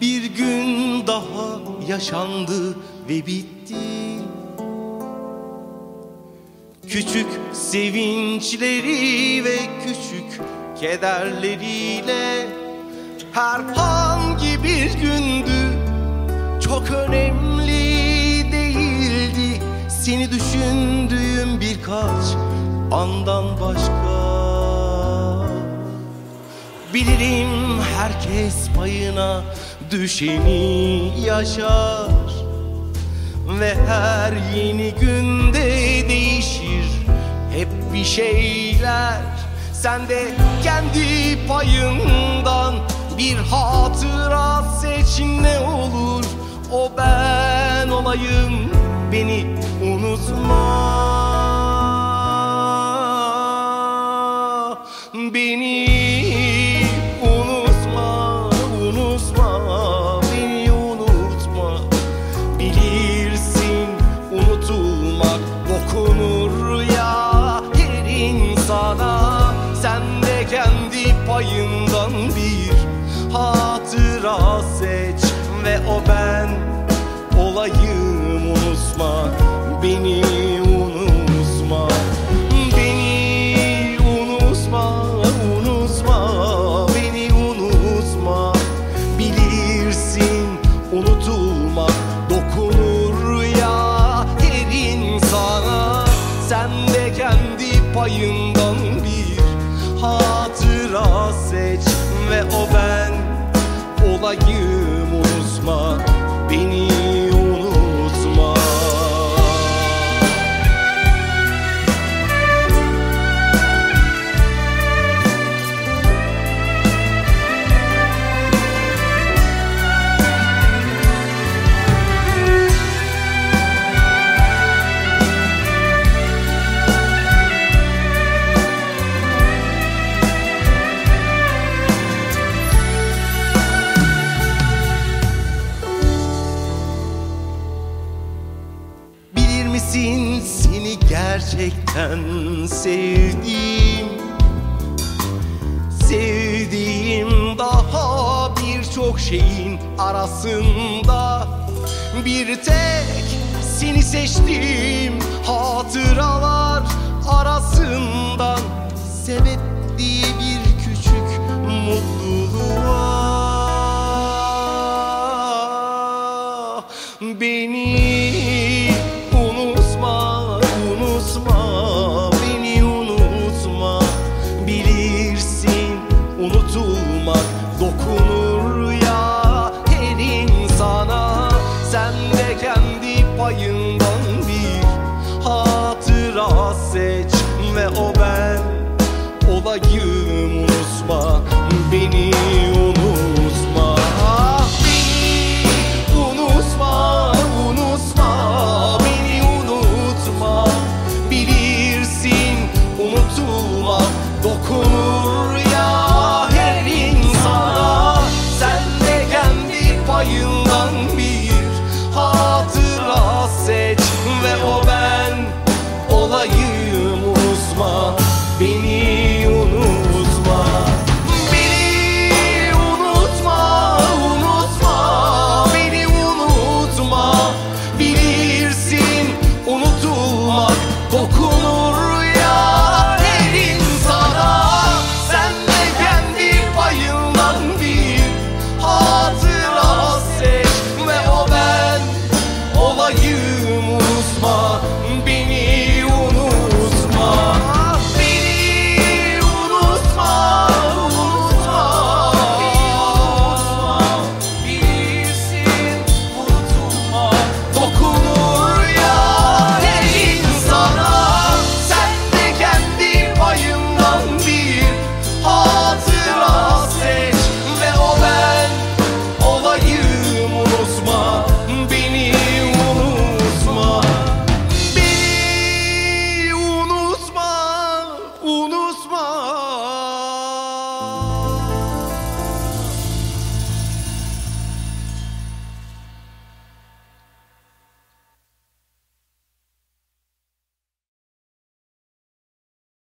Bir gün daha yaşandı ve bitti. Küçük sevinçleri ve küçük kederleriyle Herhangi bir gündü. Çok önemli değildi Seni düşündüğüm birkaç andan başka. Bilirim herkes payına düşeni yaşar Ve her yeni günde değişir. Hep bir şeyler Sen de kendi payından. Bir hatıra seç ne olur. O ben olayım beni unutma kendi payından bir hatıra seç Ve o ben olayım unutma olayım unutma gerçekten sevdim Sevdiğim daha birçok şeyin arasında Bir tek seni seçtim hatıralar arasından Sebep diye bir küçük mutluluğa Beni unutulmak dokunur ya her insana. Sen de kendi payından bir hatıra seç ve o ben olayım unutma beni. you.